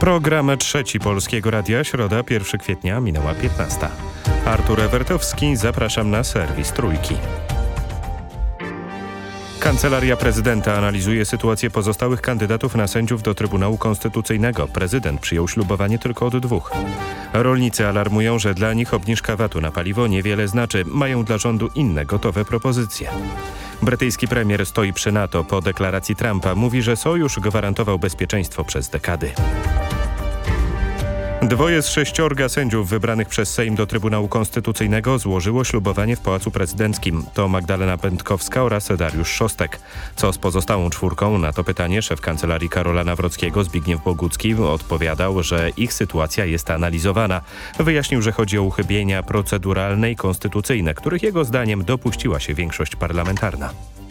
Program trzeci Polskiego Radia, środa 1 kwietnia, minęła 15. Artur Ewertowski, zapraszam na serwis Trójki. Kancelaria Prezydenta analizuje sytuację pozostałych kandydatów na sędziów do Trybunału Konstytucyjnego. Prezydent przyjął ślubowanie tylko od dwóch. Rolnicy alarmują, że dla nich obniżka VAT-u na paliwo niewiele znaczy. Mają dla rządu inne gotowe propozycje. Brytyjski premier stoi przy NATO po deklaracji Trumpa. Mówi, że sojusz gwarantował bezpieczeństwo przez dekady. Dwoje z sześciorga sędziów wybranych przez Sejm do Trybunału Konstytucyjnego złożyło ślubowanie w Pałacu Prezydenckim. To Magdalena Pętkowska oraz Dariusz Szostek. Co z pozostałą czwórką? Na to pytanie szef kancelarii Karola Nawrockiego Zbigniew Bogucki odpowiadał, że ich sytuacja jest analizowana. Wyjaśnił, że chodzi o uchybienia proceduralne i konstytucyjne, których jego zdaniem dopuściła się większość parlamentarna.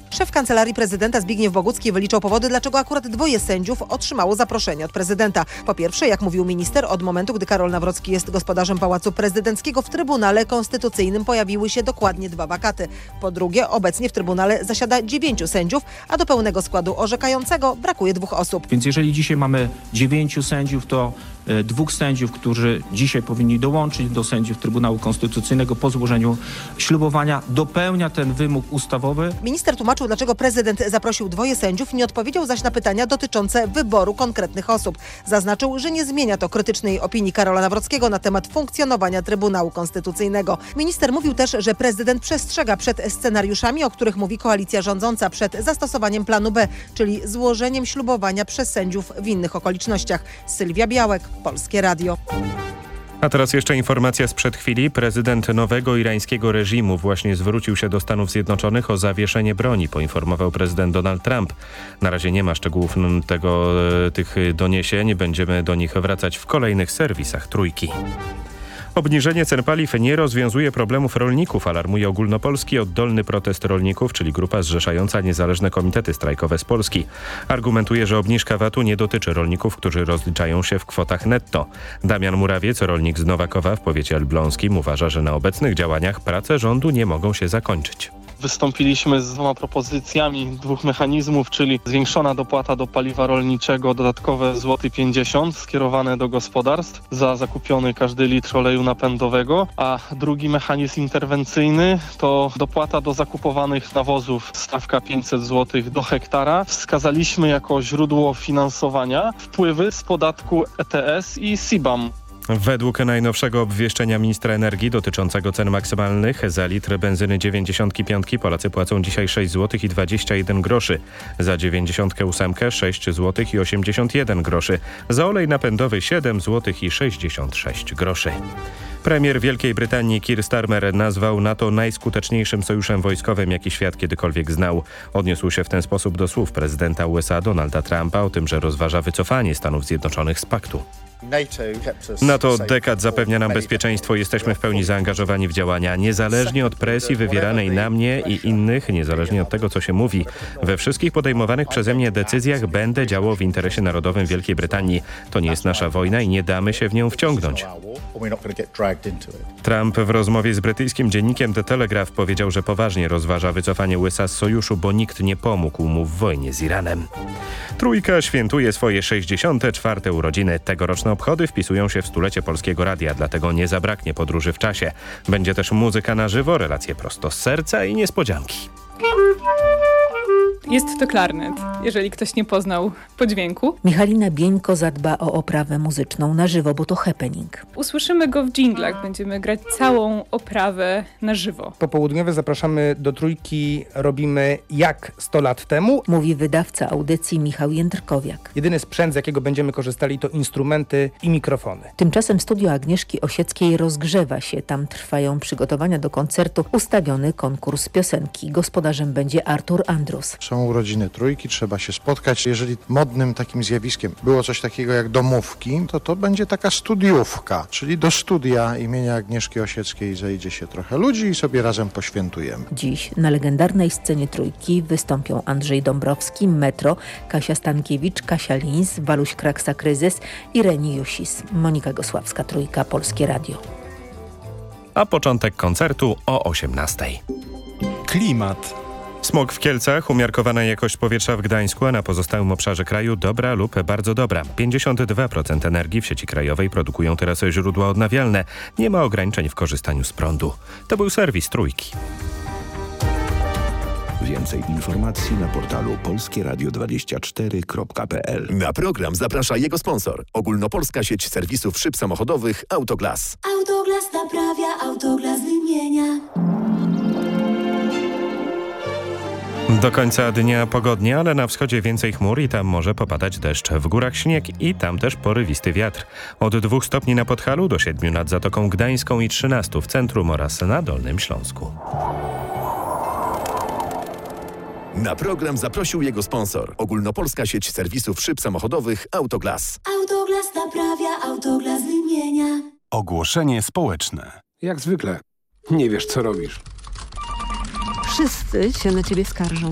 Szef Kancelarii Prezydenta Zbigniew Bogucki wyliczał powody, dlaczego akurat dwoje sędziów otrzymało zaproszenie od prezydenta. Po pierwsze, jak mówił minister, od momentu, gdy Karol Nawrocki jest gospodarzem Pałacu Prezydenckiego w Trybunale Konstytucyjnym pojawiły się dokładnie dwa wakaty. Po drugie, obecnie w Trybunale zasiada dziewięciu sędziów, a do pełnego składu orzekającego brakuje dwóch osób. Więc jeżeli dzisiaj mamy dziewięciu sędziów, to dwóch sędziów, którzy dzisiaj powinni dołączyć do sędziów Trybunału Konstytucyjnego po złożeniu ślubowania, dopełnia ten wymóg ustawowy. Minister tłumaczył, dlaczego prezydent zaprosił dwoje sędziów, nie odpowiedział zaś na pytania dotyczące wyboru konkretnych osób. Zaznaczył, że nie zmienia to krytycznej opinii Karola Nawrockiego na temat funkcjonowania Trybunału Konstytucyjnego. Minister mówił też, że prezydent przestrzega przed scenariuszami, o których mówi koalicja rządząca, przed zastosowaniem planu B, czyli złożeniem ślubowania przez sędziów w innych okolicznościach. Sylwia Białek, Polskie Radio. A teraz jeszcze informacja sprzed chwili. Prezydent nowego irańskiego reżimu właśnie zwrócił się do Stanów Zjednoczonych o zawieszenie broni, poinformował prezydent Donald Trump. Na razie nie ma szczegółów tego, e, tych doniesień. Będziemy do nich wracać w kolejnych serwisach Trójki. Obniżenie cen paliw nie rozwiązuje problemów rolników, alarmuje ogólnopolski oddolny protest rolników, czyli grupa zrzeszająca niezależne komitety strajkowe z Polski. Argumentuje, że obniżka VAT-u nie dotyczy rolników, którzy rozliczają się w kwotach netto. Damian Murawiec, rolnik z Nowakowa w powiecie elbląskim, uważa, że na obecnych działaniach prace rządu nie mogą się zakończyć. Wystąpiliśmy z dwoma propozycjami dwóch mechanizmów, czyli zwiększona dopłata do paliwa rolniczego, dodatkowe złoty 50 skierowane do gospodarstw za zakupiony każdy litr oleju napędowego, a drugi mechanizm interwencyjny to dopłata do zakupowanych nawozów, stawka 500 zł do hektara. Wskazaliśmy jako źródło finansowania wpływy z podatku ETS i CBAM. Według najnowszego obwieszczenia ministra energii dotyczącego cen maksymalnych za litr benzyny 95 Polacy płacą dzisiaj 6 zł i 21 groszy. Za 98 6 zł i 81 groszy. Za olej napędowy 7 zł i 66 groszy. Premier Wielkiej Brytanii Keir Starmer nazwał NATO najskuteczniejszym sojuszem wojskowym, jaki świat kiedykolwiek znał. Odniósł się w ten sposób do słów prezydenta USA Donalda Trumpa o tym, że rozważa wycofanie Stanów Zjednoczonych z paktu. NATO od dekad zapewnia nam bezpieczeństwo. Jesteśmy w pełni zaangażowani w działania, niezależnie od presji wywieranej na mnie i innych, niezależnie od tego, co się mówi. We wszystkich podejmowanych przeze mnie decyzjach będę działał w interesie narodowym Wielkiej Brytanii. To nie jest nasza wojna i nie damy się w nią wciągnąć. Trump w rozmowie z brytyjskim dziennikiem The Telegraph powiedział, że poważnie rozważa wycofanie USA z sojuszu, bo nikt nie pomógł mu w wojnie z Iranem. Trójka świętuje swoje 64. urodziny. Tegoroczne obchody wpisują się w stulecie Polskiego Radia, dlatego nie zabraknie podróży w czasie. Będzie też muzyka na żywo, relacje prosto z serca i niespodzianki. Jest to klarnet, jeżeli ktoś nie poznał podźwięku. Michalina Bieńko zadba o oprawę muzyczną na żywo, bo to happening. Usłyszymy go w dżinglach, będziemy grać całą oprawę na żywo. Popołudniowe zapraszamy do trójki, robimy jak 100 lat temu. Mówi wydawca audycji Michał Jędrkowiak. Jedyny sprzęt, z jakiego będziemy korzystali to instrumenty i mikrofony. Tymczasem studio Agnieszki Osieckiej rozgrzewa się. Tam trwają przygotowania do koncertu, ustawiony konkurs piosenki. Gospodarzem będzie Artur Andrus. Są urodziny trójki, trzeba się spotkać. Jeżeli modnym takim zjawiskiem było coś takiego jak domówki, to to będzie taka studiówka, czyli do studia imienia Agnieszki Osieckiej zejdzie się trochę ludzi i sobie razem poświętujemy. Dziś na legendarnej scenie trójki wystąpią Andrzej Dąbrowski, Metro, Kasia Stankiewicz, Kasia Lins, Waluś Kraksa Kryzys i Reni Jusis. Monika Gosławska, Trójka, Polskie Radio. A początek koncertu o 18. Klimat. Smog w Kielcach, umiarkowana jakość powietrza w Gdańsku, a na pozostałym obszarze kraju dobra lub bardzo dobra. 52% energii w sieci krajowej produkują teraz źródła odnawialne. Nie ma ograniczeń w korzystaniu z prądu. To był serwis Trójki. Więcej informacji na portalu polskieradio24.pl. Na program zaprasza jego sponsor. Ogólnopolska sieć serwisów szyb samochodowych Autoglas. Autoglas naprawia, Autoglas wymienia. Do końca dnia pogodnie, ale na wschodzie więcej chmur i tam może popadać deszcz. W górach śnieg i tam też porywisty wiatr. Od 2 stopni na Podhalu do 7 nad Zatoką Gdańską i 13 w centrum oraz na Dolnym Śląsku. Na program zaprosił jego sponsor. Ogólnopolska sieć serwisów szyb samochodowych Autoglas. Autoglas naprawia, Autoglas wymienia. Ogłoszenie społeczne. Jak zwykle. Nie wiesz, co robisz. Wszyscy się na ciebie skarżą.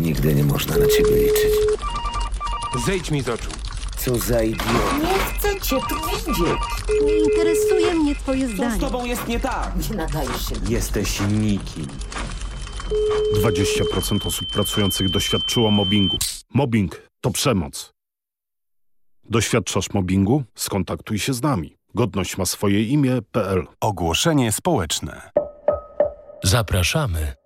Nigdy nie można na ciebie liczyć. Zejdź mi z oczu. Co za idiot. Nie chcę cię tu widzieć. Nie interesuje mnie twoje zdanie. Co z tobą jest nie tak? Nie nadajesz się. Jesteś nikim. 20% osób pracujących doświadczyło mobbingu. Mobbing to przemoc. Doświadczasz mobbingu? Skontaktuj się z nami. Godność ma swoje imię.pl Ogłoszenie społeczne. Zapraszamy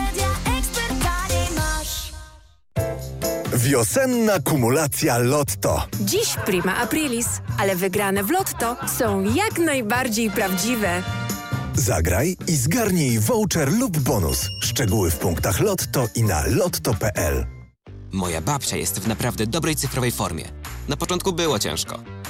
Wiosenna kumulacja Lotto. Dziś prima aprilis, ale wygrane w Lotto są jak najbardziej prawdziwe. Zagraj i zgarnij voucher lub bonus. Szczegóły w punktach Lotto i na lotto.pl. Moja babcia jest w naprawdę dobrej cyfrowej formie. Na początku było ciężko,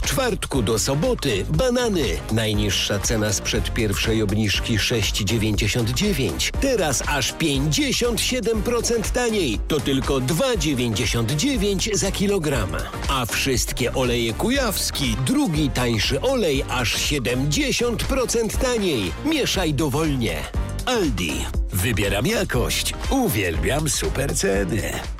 czwartku do soboty banany. Najniższa cena sprzed pierwszej obniżki 6,99. Teraz aż 57% taniej. To tylko 2,99 za kilogram. A wszystkie oleje kujawski, drugi tańszy olej aż 70% taniej. Mieszaj dowolnie. Aldi. Wybieram jakość. Uwielbiam super ceny.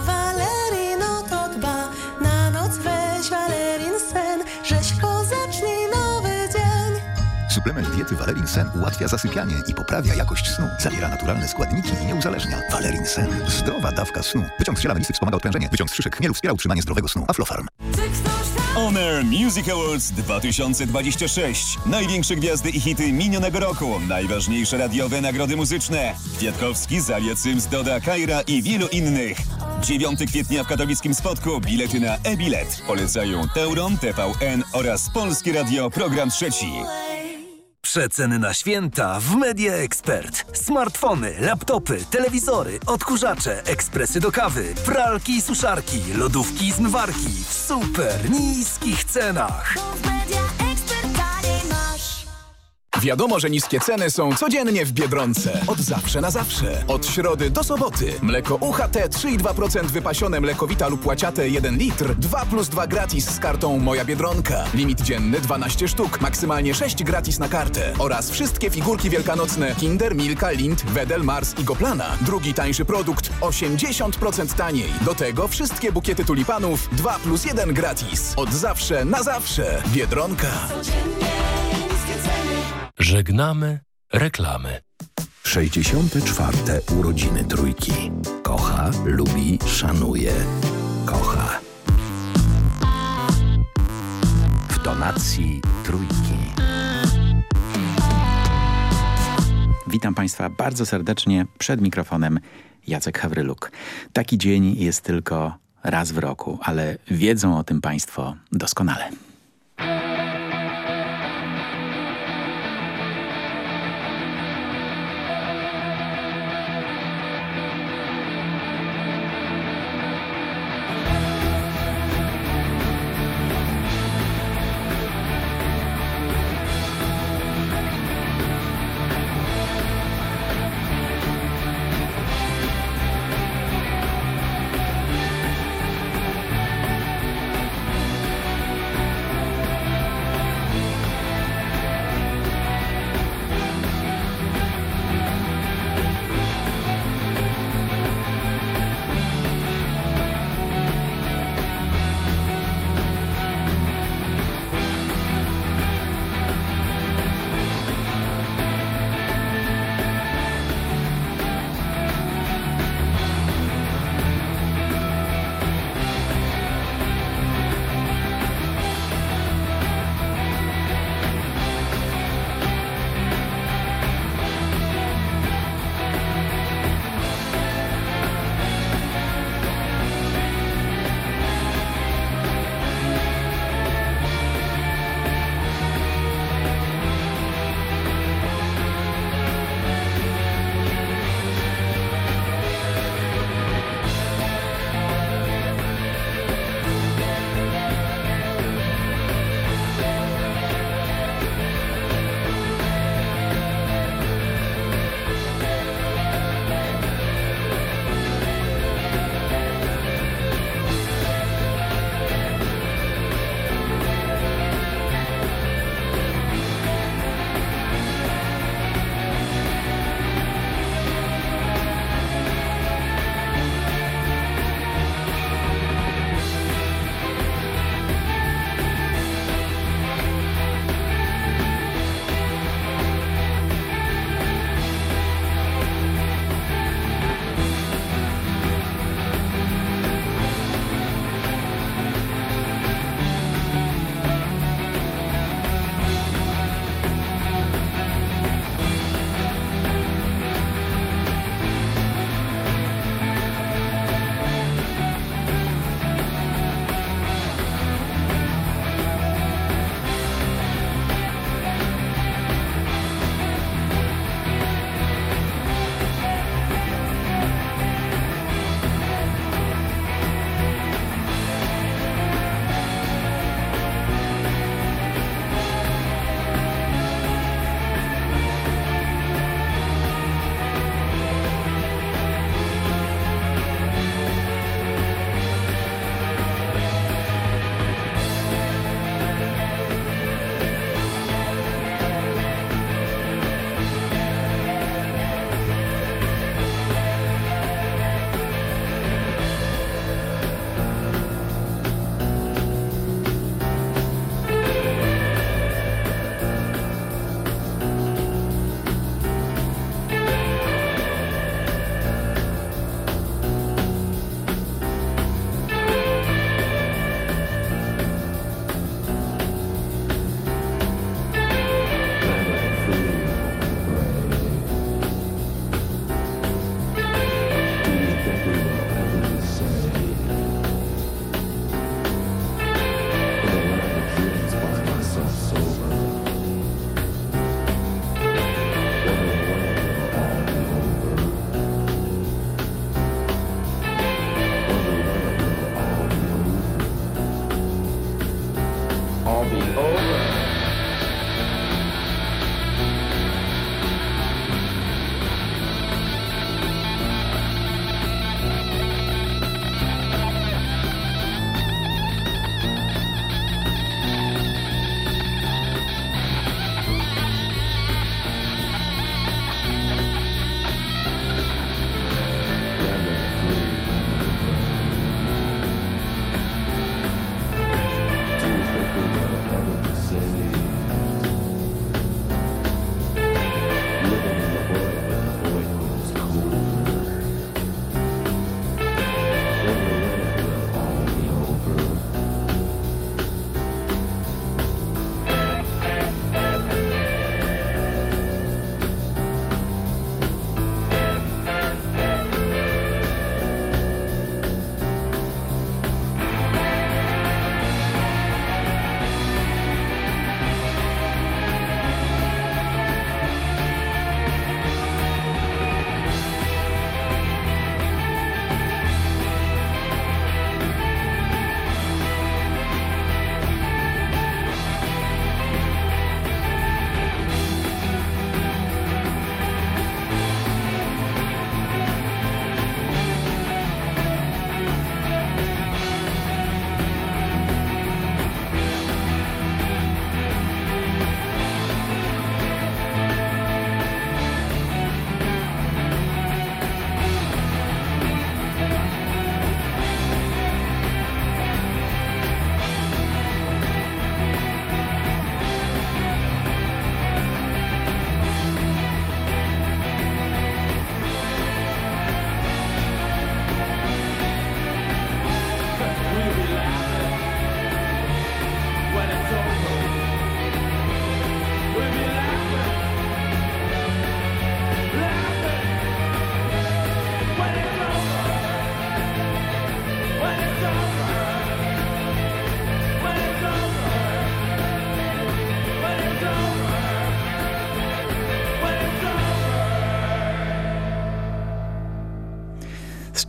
Suplement diety Valerin Sen ułatwia zasypianie i poprawia jakość snu. Zawiera naturalne składniki i nie uzależnia. Valerin Sen. Zdrowa dawka snu. Wyciąg z ziela wspomaga odprężenie. Wyciąg z szyszek chmielu wspiera utrzymanie zdrowego snu. Aflofarm. Honor Music Awards 2026. Największe gwiazdy i hity minionego roku. Najważniejsze radiowe nagrody muzyczne. Kwiatkowski, Zalia Cyms, Doda, Kajra i wielu innych. 9 kwietnia w katowickim spotku bilety na e-bilet. Polecają Teuron, TVN oraz Polskie Radio Program Trzeci. Przeceny na święta w Media Expert. Smartfony, laptopy, telewizory, odkurzacze, ekspresy do kawy, pralki i suszarki, lodówki i zmywarki w super niskich cenach. Wiadomo, że niskie ceny są codziennie w Biedronce. Od zawsze na zawsze. Od środy do soboty. Mleko UHT 3,2% wypasione mlekowita lub łaciate 1 litr. 2 plus 2 gratis z kartą Moja Biedronka. Limit dzienny 12 sztuk. Maksymalnie 6 gratis na kartę. Oraz wszystkie figurki wielkanocne Kinder, Milka, Lind, Wedel, Mars i Goplana. Drugi tańszy produkt 80% taniej. Do tego wszystkie bukiety tulipanów 2 plus 1 gratis. Od zawsze na zawsze. Biedronka. Żegnamy reklamy. 64. urodziny trójki. Kocha, lubi, szanuje. kocha. W tonacji trójki. Witam Państwa bardzo serdecznie przed mikrofonem Jacek Hawryluk. Taki dzień jest tylko raz w roku, ale wiedzą o tym Państwo doskonale.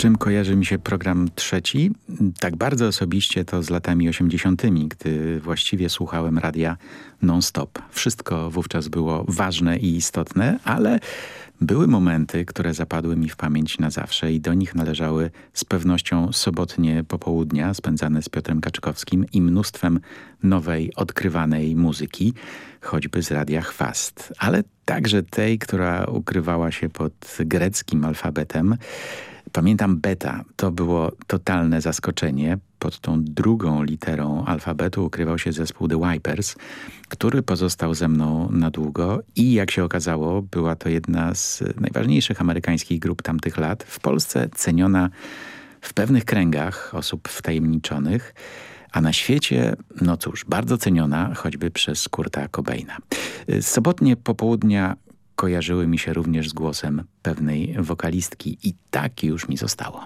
Czym kojarzy mi się program trzeci? Tak bardzo osobiście to z latami 80., gdy właściwie słuchałem radia non-stop. Wszystko wówczas było ważne i istotne, ale były momenty, które zapadły mi w pamięć na zawsze i do nich należały z pewnością sobotnie popołudnia spędzane z Piotrem Kaczkowskim i mnóstwem nowej, odkrywanej muzyki, choćby z radia Chwast, ale także tej, która ukrywała się pod greckim alfabetem. Pamiętam beta, to było totalne zaskoczenie. Pod tą drugą literą alfabetu ukrywał się zespół The Wipers, który pozostał ze mną na długo i jak się okazało, była to jedna z najważniejszych amerykańskich grup tamtych lat. W Polsce ceniona w pewnych kręgach osób wtajemniczonych, a na świecie, no cóż, bardzo ceniona choćby przez Kurta Cobaina. Sobotnie popołudnia kojarzyły mi się również z głosem pewnej wokalistki i tak już mi zostało.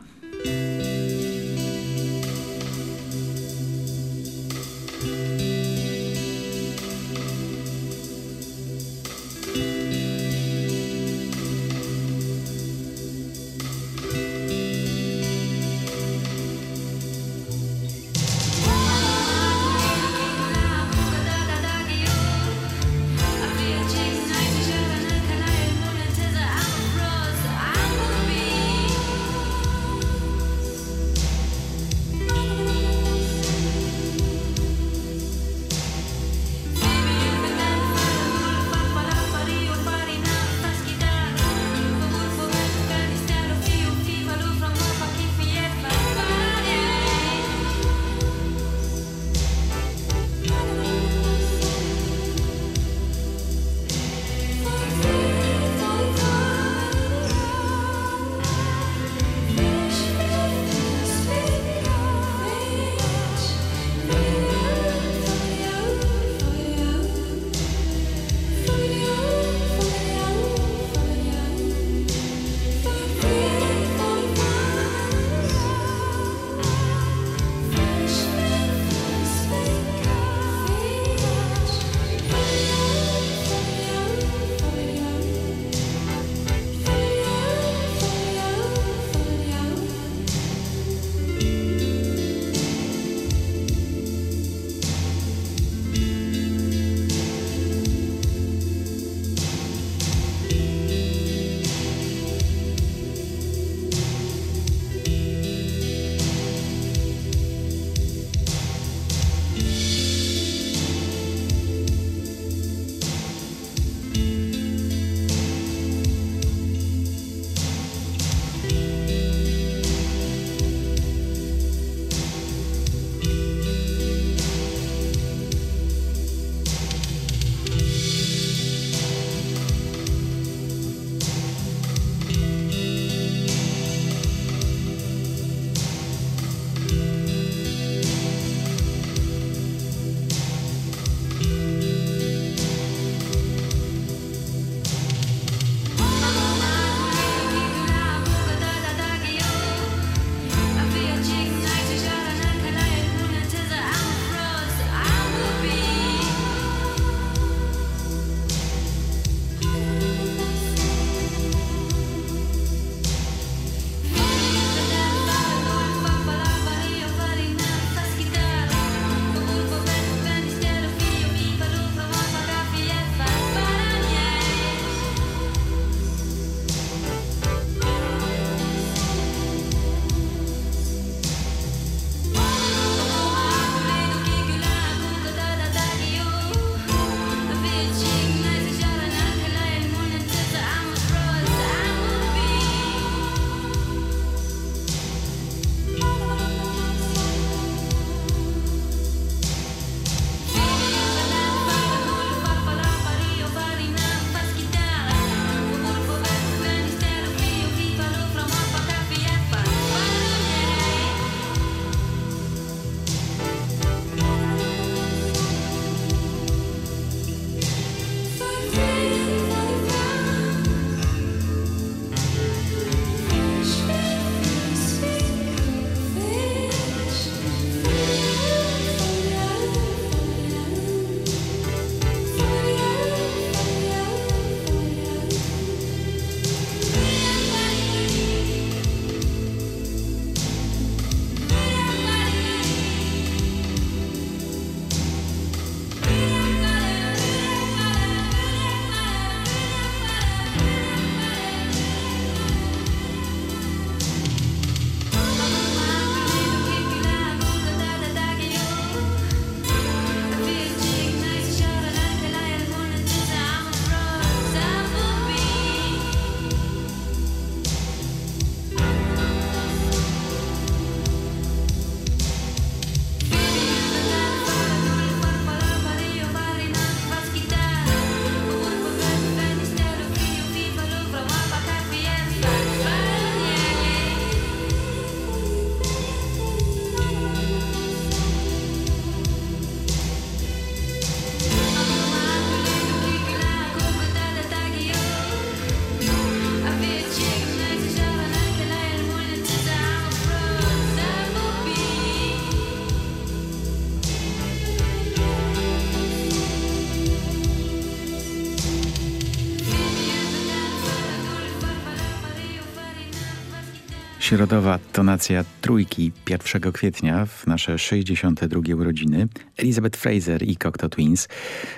Środowa tonacja trójki 1 kwietnia w nasze 62 urodziny. Elizabeth Fraser i Cocteau Twins.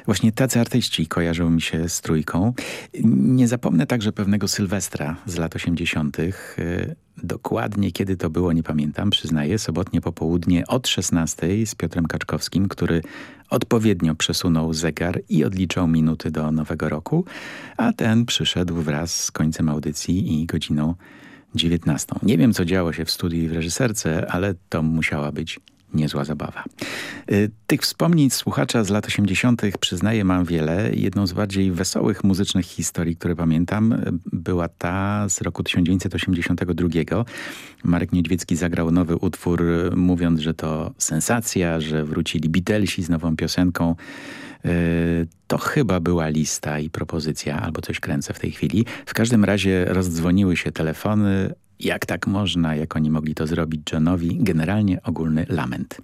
Właśnie tacy artyści kojarzą mi się z trójką. Nie zapomnę także pewnego Sylwestra z lat 80. Dokładnie kiedy to było, nie pamiętam, przyznaję. Sobotnie popołudnie od 16 z Piotrem Kaczkowskim, który odpowiednio przesunął zegar i odliczał minuty do nowego roku, a ten przyszedł wraz z końcem audycji i godziną 19. Nie wiem, co działo się w studiu i w reżyserce, ale to musiała być niezła zabawa. Y, tych wspomnień słuchacza z lat 80. przyznaję mam wiele. Jedną z bardziej wesołych muzycznych historii, które pamiętam, y, była ta z roku 1982. Marek Niedźwiecki zagrał nowy utwór, y, mówiąc, że to sensacja, że wrócili Beatlesi z nową piosenką. To chyba była lista i propozycja, albo coś kręcę w tej chwili. W każdym razie rozdzwoniły się telefony, jak tak można, jak oni mogli to zrobić Johnowi, generalnie ogólny lament.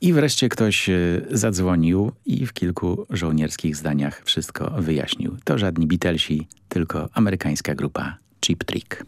I wreszcie ktoś e, zadzwonił i w kilku żołnierskich zdaniach wszystko wyjaśnił. To żadni Beatlesi, tylko amerykańska grupa Cheap Trick.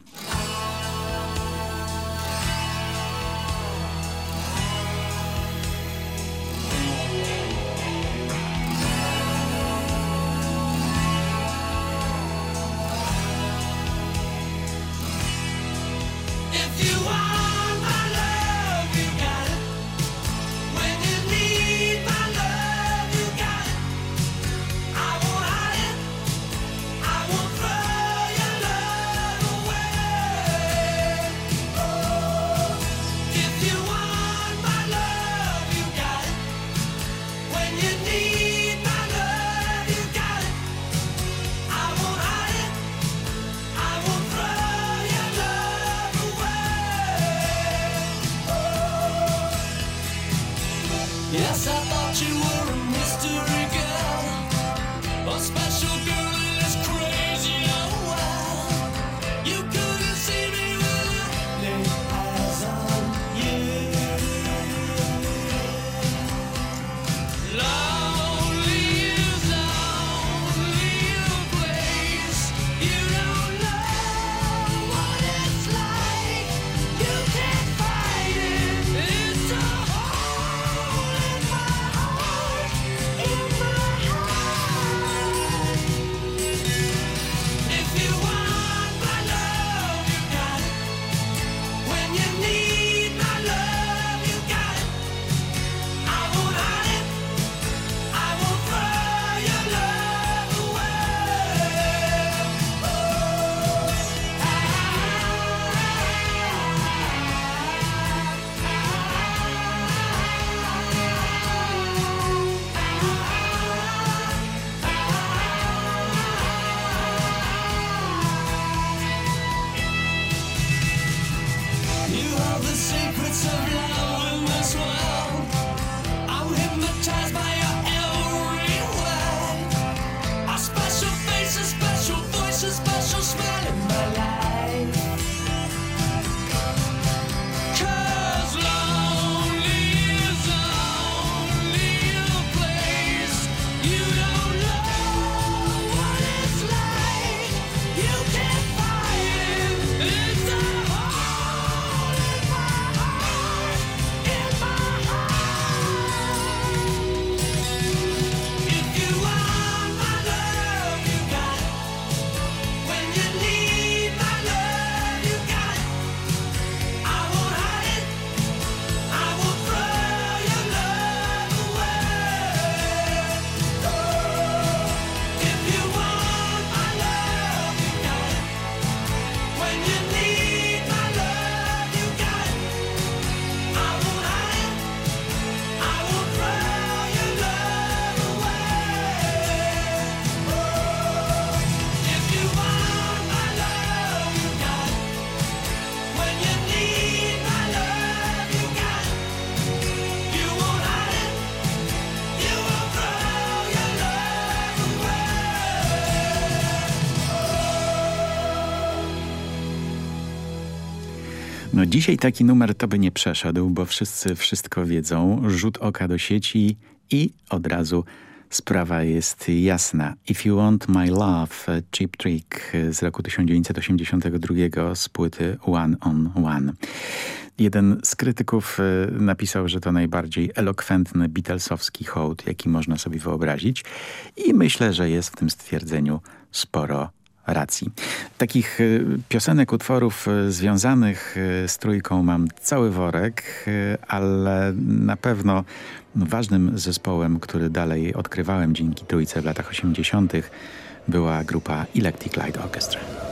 Dzisiaj taki numer to by nie przeszedł, bo wszyscy wszystko wiedzą. Rzut oka do sieci i od razu Sprawa jest jasna. If You Want My Love, Cheap Trick z roku 1982 z płyty One on One. Jeden z krytyków y, napisał, że to najbardziej elokwentny Beatlesowski hołd, jaki można sobie wyobrazić i myślę, że jest w tym stwierdzeniu sporo racji. Takich y, piosenek, utworów y, związanych z trójką mam cały worek, ale na pewno ważnym zespołem, który dalej odkrywałem dzięki trójce w latach 80. była grupa Electric Light Orchestra.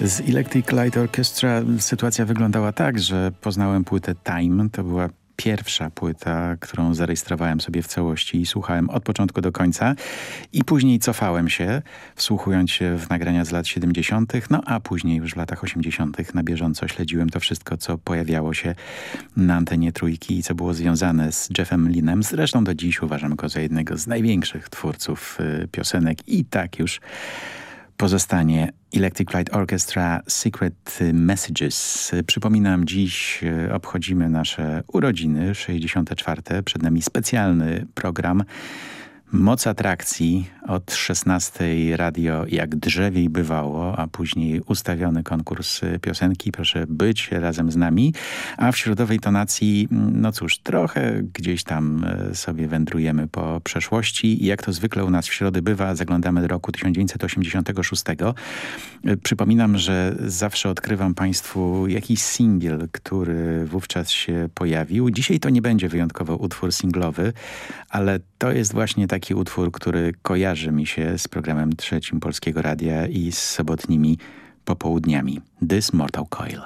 Z Electric Light Orchestra sytuacja wyglądała tak, że poznałem płytę Time. To była pierwsza płyta, którą zarejestrowałem sobie w całości i słuchałem od początku do końca i później cofałem się, wsłuchując się w nagrania z lat 70., no a później już w latach 80. na bieżąco śledziłem to wszystko, co pojawiało się na antenie trójki i co było związane z Jeffem Linem. Zresztą do dziś uważam go za jednego z największych twórców y, piosenek i tak już pozostanie Electric Light Orchestra Secret Messages. Przypominam, dziś e, obchodzimy nasze urodziny, 64. Przed nami specjalny program Moc atrakcji od 16 radio jak drzewiej bywało, a później ustawiony konkurs piosenki. Proszę być razem z nami. A w środowej tonacji, no cóż, trochę gdzieś tam e, sobie wędrujemy po przeszłości. Jak to zwykle u nas w środy bywa, zaglądamy do roku 1986. E, przypominam, że zawsze odkrywam Państwu jakiś singiel, który wówczas się pojawił. Dzisiaj to nie będzie wyjątkowo utwór singlowy, ale to jest właśnie taki utwór, który kojarzy mi się z programem trzecim Polskiego Radia i z sobotnimi popołudniami. This Mortal Coil.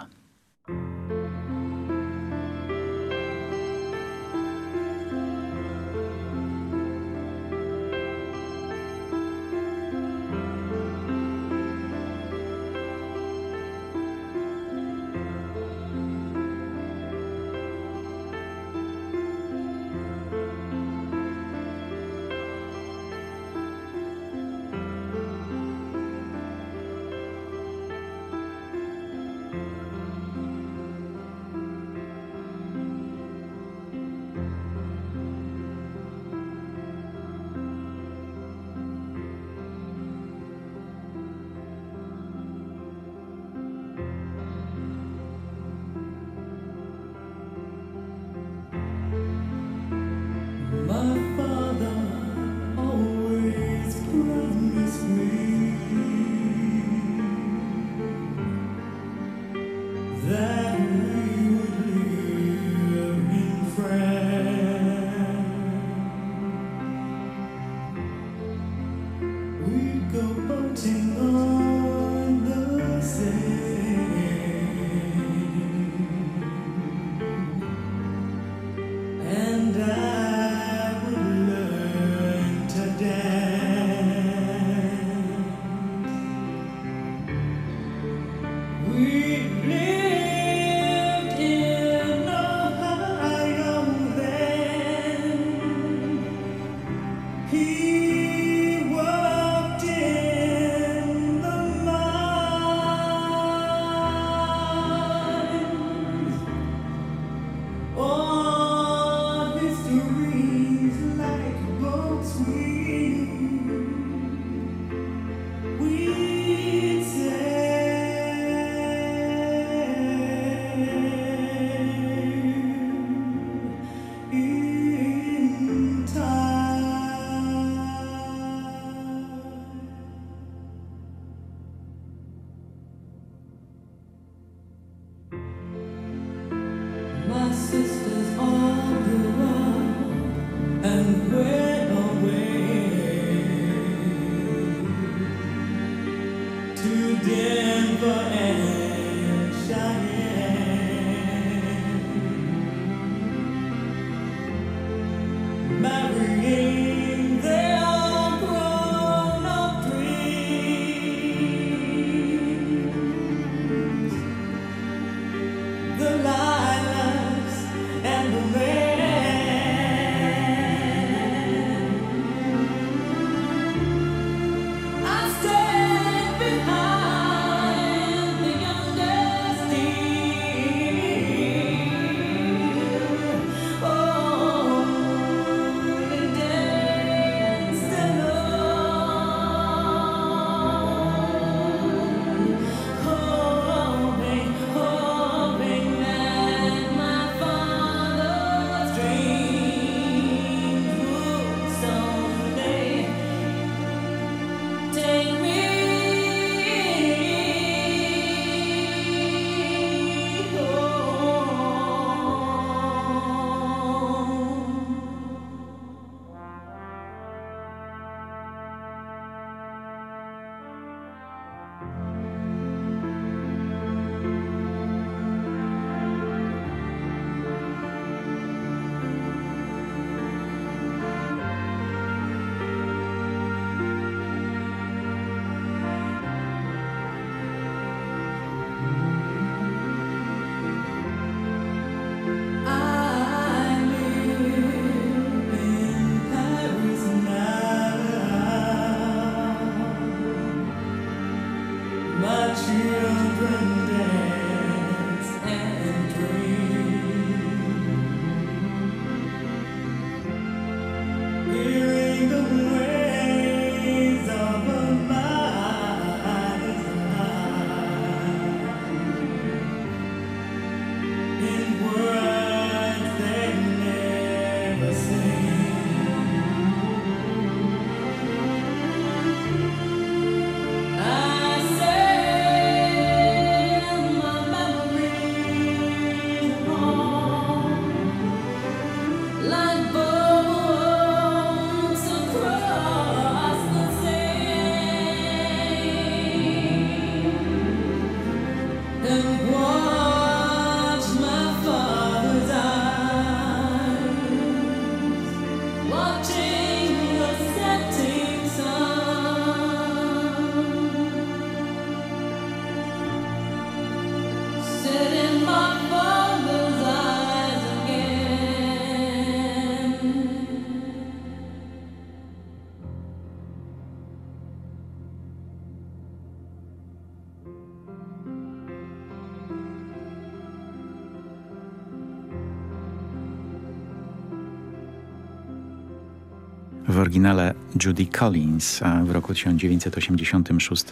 Oryginale Judy Collins, a w roku 1986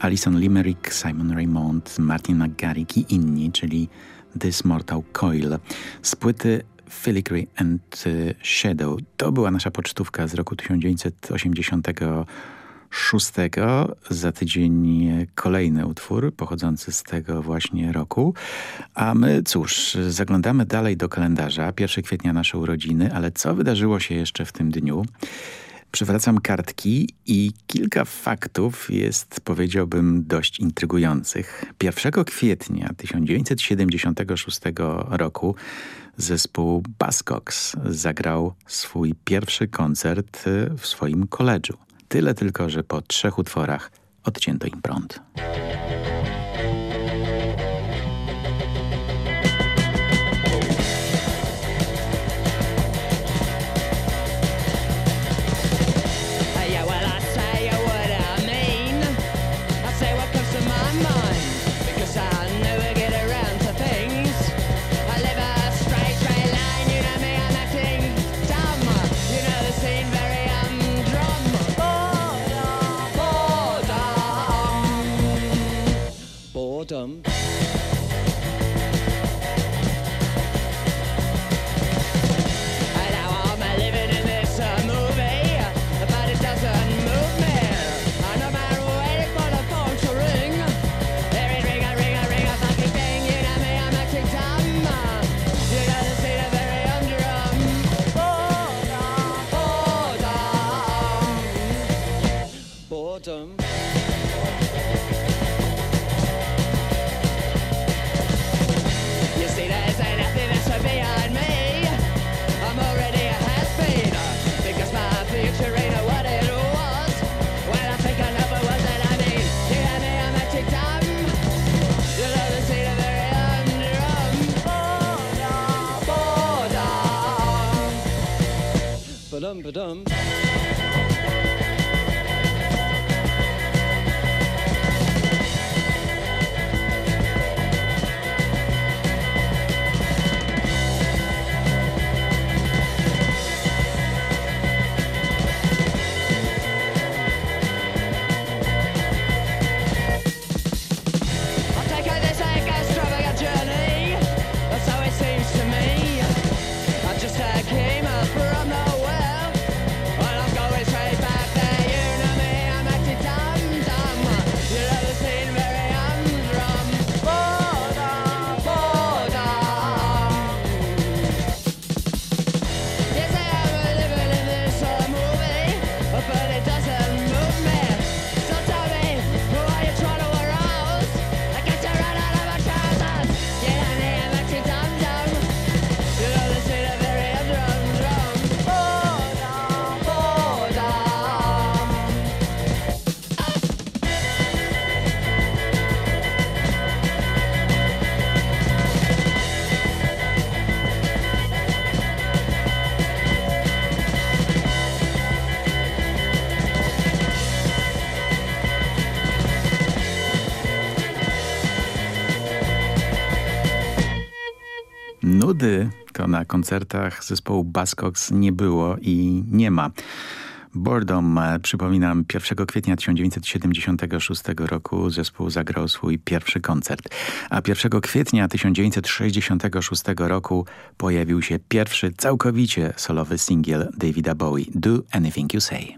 Alison Limerick, Simon Raymond, Martin McGarrick i inni, czyli This Mortal Coil. Z płyty Filigree and Shadow. To była nasza pocztówka z roku 1986. Za tydzień kolejny utwór pochodzący z tego właśnie roku. A my cóż, zaglądamy dalej do kalendarza. 1 kwietnia nasze urodziny, ale co wydarzyło się jeszcze w tym dniu? Przywracam kartki i kilka faktów jest, powiedziałbym, dość intrygujących. 1 kwietnia 1976 roku zespół Buzzcocks zagrał swój pierwszy koncert w swoim koledżu. Tyle tylko, że po trzech utworach odcięto im prąd. Nudy to na koncertach zespołu Buzzcocks nie było i nie ma. Boredom, przypominam, 1 kwietnia 1976 roku zespół zagrał swój pierwszy koncert, a 1 kwietnia 1966 roku pojawił się pierwszy całkowicie solowy singiel Davida Bowie, Do Anything You Say.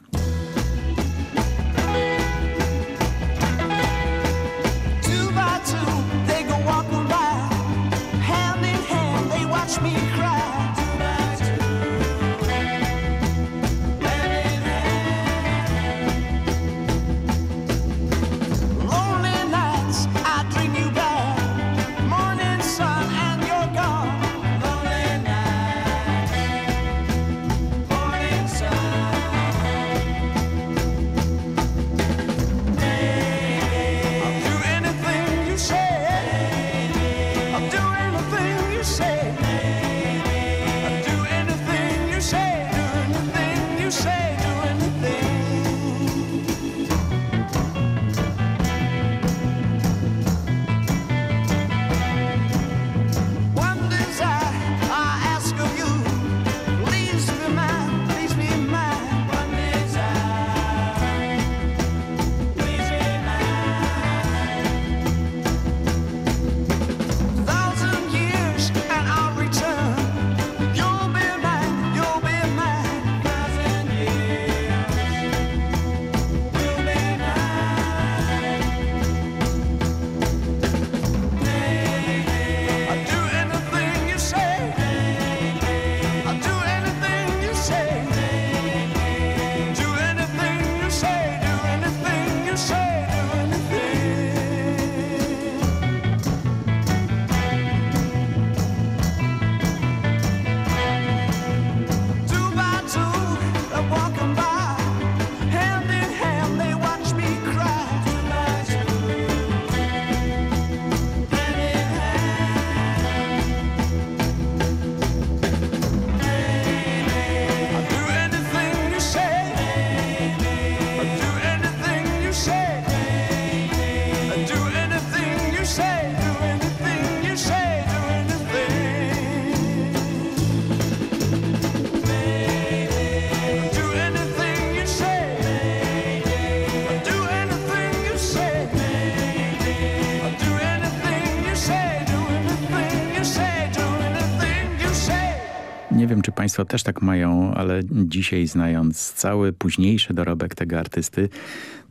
Państwo też tak mają, ale dzisiaj znając cały późniejszy dorobek tego artysty,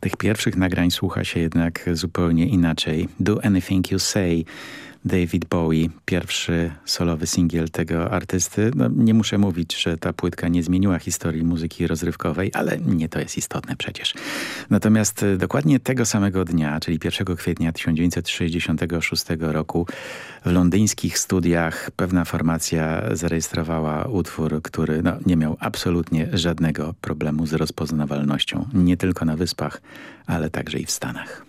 tych pierwszych nagrań słucha się jednak zupełnie inaczej. Do Anything You Say David Bowie, pierwszy solowy singiel tego artysty. No, nie muszę mówić, że ta płytka nie zmieniła historii muzyki rozrywkowej, ale nie to jest istotne przecież. Natomiast e, dokładnie tego samego dnia, czyli 1 kwietnia 1966 roku w londyńskich studiach pewna formacja zarejestrowała utwór, który no, nie miał absolutnie żadnego problemu z rozpoznawalnością. Nie tylko na Wyspach, ale także i w Stanach.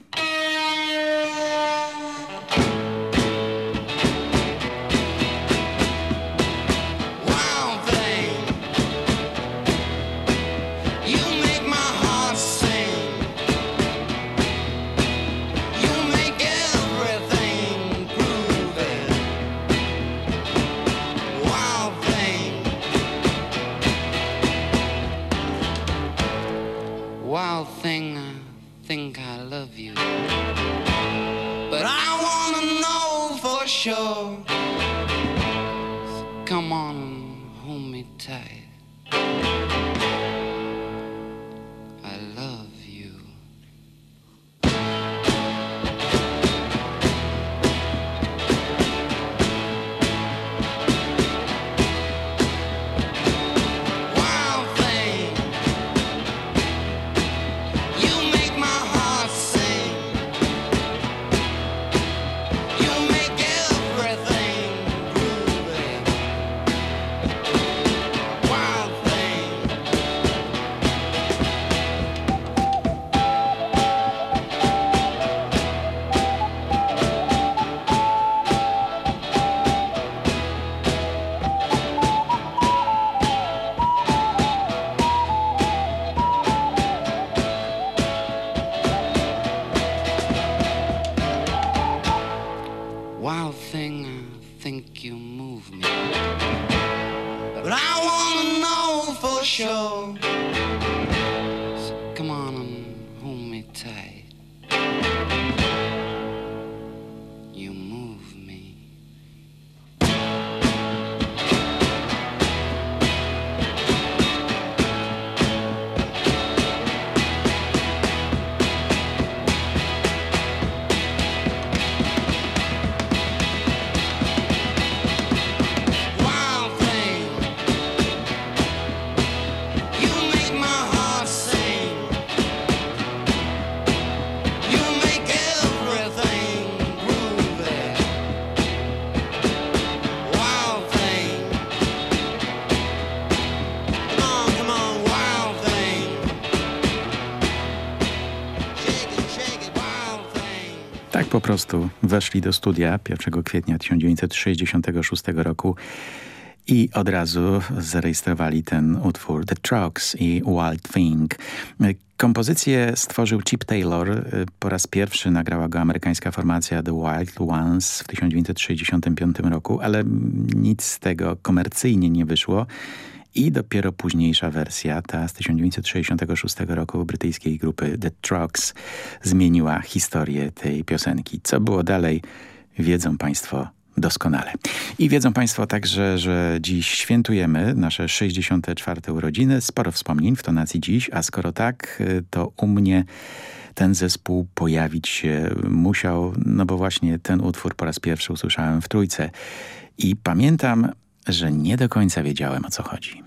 Think I love you. But I wanna know for sure. So come on hold me tight. Po prostu weszli do studia 1 kwietnia 1966 roku i od razu zarejestrowali ten utwór The Trucks i Wild Thing. Kompozycję stworzył Chip Taylor. Po raz pierwszy nagrała go amerykańska formacja The Wild Ones w 1965 roku, ale nic z tego komercyjnie nie wyszło. I dopiero późniejsza wersja, ta z 1966 roku brytyjskiej grupy The Trucks, zmieniła historię tej piosenki. Co było dalej, wiedzą Państwo doskonale. I wiedzą Państwo także, że dziś świętujemy nasze 64. urodziny. Sporo wspomnień w tonacji dziś, a skoro tak, to u mnie ten zespół pojawić się musiał, no bo właśnie ten utwór po raz pierwszy usłyszałem w Trójce. I pamiętam, że nie do końca wiedziałem o co chodzi.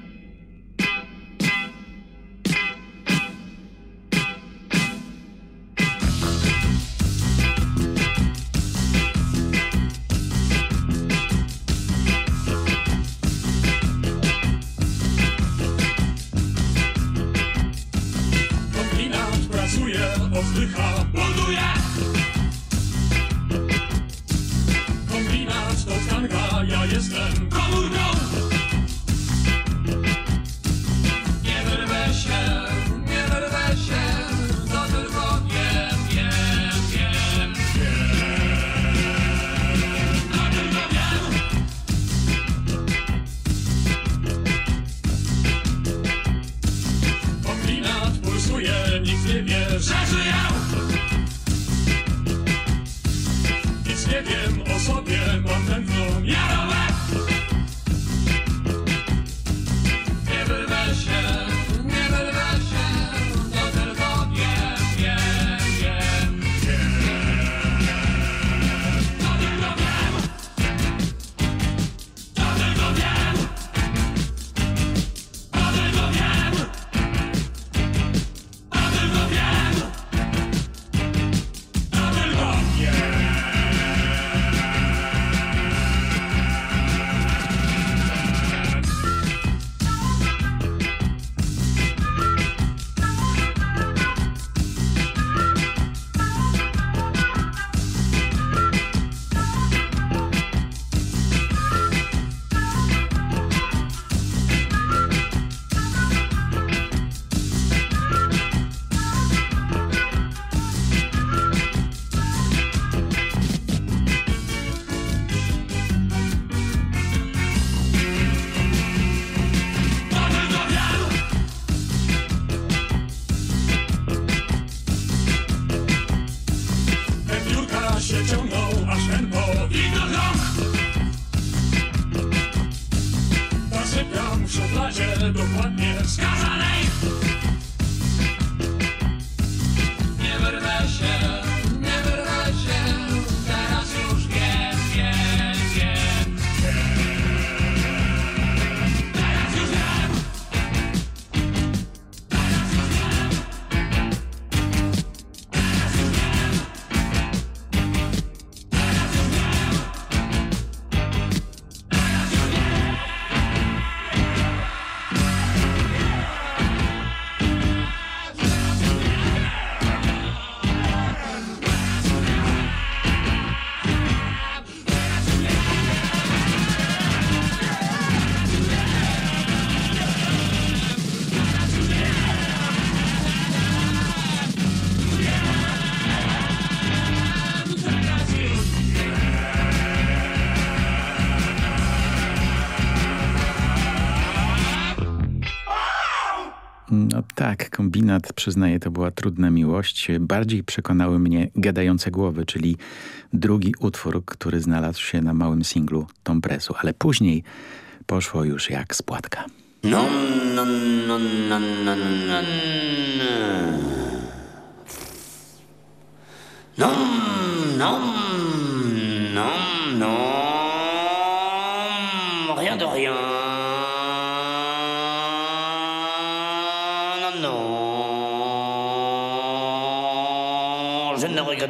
tak, kombinat, przyznaję, to była trudna miłość. Bardziej przekonały mnie Gadające Głowy, czyli drugi utwór, który znalazł się na małym singlu Tom Pressu, ale później poszło już jak z płatka. No, no, no, no, no, no, no. Non, non, non, non,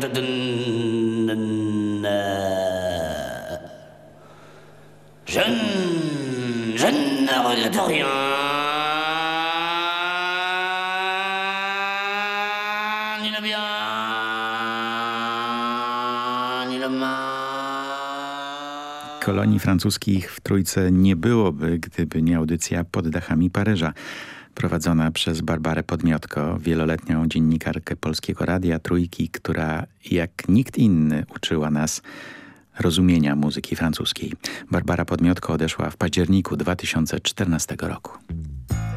je. Je, ne- regrette rien. Kolonii francuskich w Trójce nie byłoby, gdyby nie audycja Pod dachami Paryża, prowadzona przez Barbarę Podmiotko, wieloletnią dziennikarkę Polskiego Radia Trójki, która jak nikt inny uczyła nas rozumienia muzyki francuskiej. Barbara Podmiotko odeszła w październiku 2014 roku.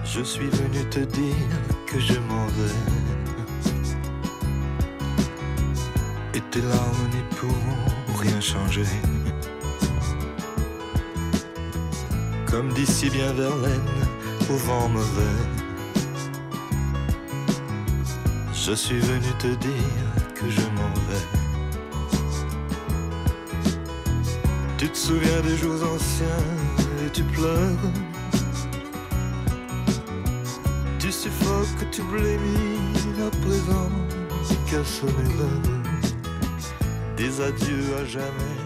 Je suis venu te dire que je m'en vais. Et tes larmes n'y pourront rien changer. Comme d'ici bien Verlaine, au vent mauvais. Je suis venu te dire que je m'en vais. Tu te souviens des jours anciens et tu pleures. Tu suffoques, tu blémis à présent, qu'à sonner l'heure des adieux à jamais.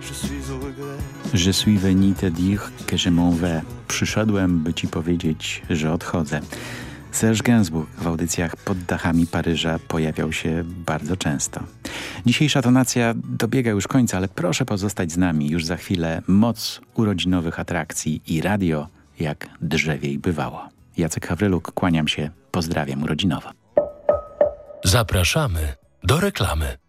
Je suis au regret. Je suis venu te dire que je m'en vais. Przyszedłem, by ci powiedzieć, że odchodzę. Serge Gainsbourg w audycjach pod dachami Paryża pojawiał się bardzo często. Dzisiejsza tonacja dobiega już końca, ale proszę pozostać z nami. Już za chwilę moc urodzinowych atrakcji i radio jak drzewiej bywało. Jacek Hawryluk, kłaniam się, pozdrawiam urodzinowo. Zapraszamy do reklamy.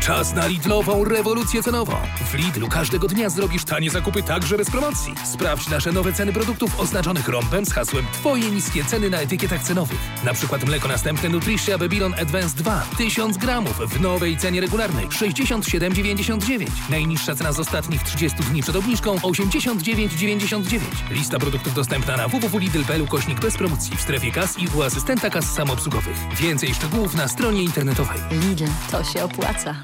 Czas na Lidlową rewolucję cenową. W Lidlu każdego dnia zrobisz tanie zakupy także bez promocji. Sprawdź nasze nowe ceny produktów oznaczonych rąbem z hasłem Twoje niskie ceny na etykietach cenowych. Na przykład mleko następne Nutricia Babylon Advance 2 1000 gramów w nowej cenie regularnej 67,99. Najniższa cena z ostatnich 30 dni przed obniżką 89,99. Lista produktów dostępna na www.lidl.pl kośnik bez promocji w strefie kas i u asystenta kas samoobsługowych. Więcej szczegółów na stronie internetowej. Lidl, to się opłaca.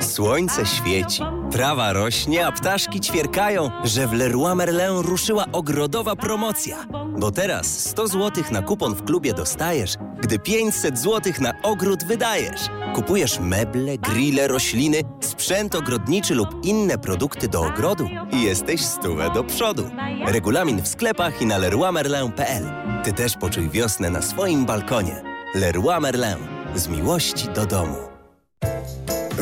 Słońce świeci, trawa rośnie, a ptaszki ćwierkają, że w Leroy Merlin ruszyła ogrodowa promocja. Bo teraz 100 zł na kupon w klubie dostajesz, gdy 500 zł na ogród wydajesz. Kupujesz meble, grille, rośliny, sprzęt ogrodniczy lub inne produkty do ogrodu i jesteś stówę do przodu. Regulamin w sklepach i na leroymerlin.pl. Ty też poczuj wiosnę na swoim balkonie. Leroy Merlin. Z miłości do domu.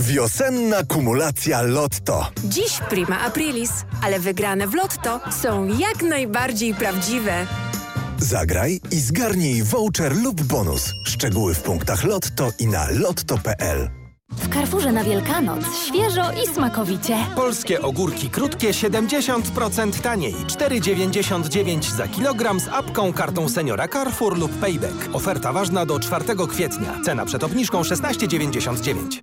Wiosenna kumulacja Lotto. Dziś prima aprilis, ale wygrane w Lotto są jak najbardziej prawdziwe. Zagraj i zgarnij voucher lub bonus. Szczegóły w punktach Lotto i na lotto.pl. W Carrefourze na Wielkanoc świeżo i smakowicie. Polskie ogórki krótkie 70% taniej. 4,99 za kilogram z apką, kartą seniora Carrefour lub Payback. Oferta ważna do 4 kwietnia. Cena przed obniżką 16,99.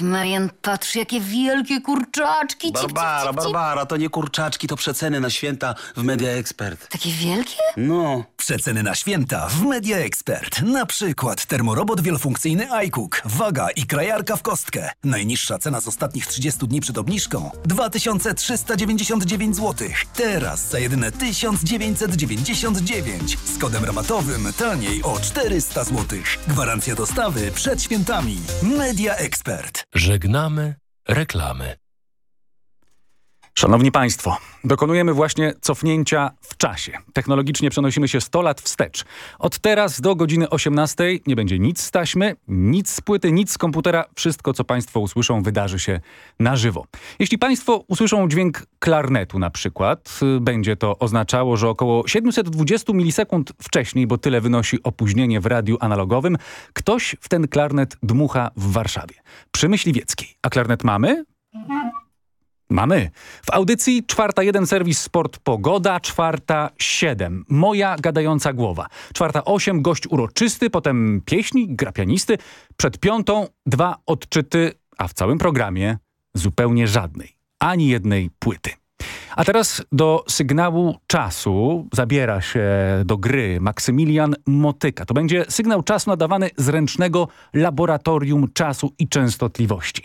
Ty, Marian, patrz, jakie wielkie kurczaczki. Cip, cip, Barbara, cip, cip. Barbara, to nie kurczaczki, to przeceny na święta w Media Expert. Takie wielkie? No. Przeceny na święta w Media Expert. Na przykład termorobot wielofunkcyjny iCook. Waga i krajarka w kostkę. Najniższa cena z ostatnich 30 dni przed obniżką 2399 zł. Teraz za jedyne 1999. Z kodem rabatowym taniej o 400 zł. Gwarancja dostawy przed świętami. Media Expert. Żegnamy reklamy. Szanowni Państwo, dokonujemy właśnie cofnięcia w czasie. Technologicznie przenosimy się 100 lat wstecz. Od teraz do godziny 18 nie będzie nic z taśmy, nic z płyty, nic z komputera. Wszystko, co Państwo usłyszą, wydarzy się na żywo. Jeśli Państwo usłyszą dźwięk klarnetu na przykład, y, będzie to oznaczało, że około 720 milisekund wcześniej, bo tyle wynosi opóźnienie w radiu analogowym, ktoś w ten klarnet dmucha w Warszawie, przy Myśliwieckiej. A klarnet mamy? Mamy. W audycji czwarta jeden serwis Sport Pogoda, czwarta siedem. Moja gadająca głowa. Czwarta osiem gość uroczysty, potem pieśni, grapianisty. Przed piątą dwa odczyty, a w całym programie zupełnie żadnej. Ani jednej płyty. A teraz do sygnału czasu zabiera się do gry Maksymilian Motyka. To będzie sygnał czasu nadawany z ręcznego laboratorium czasu i częstotliwości.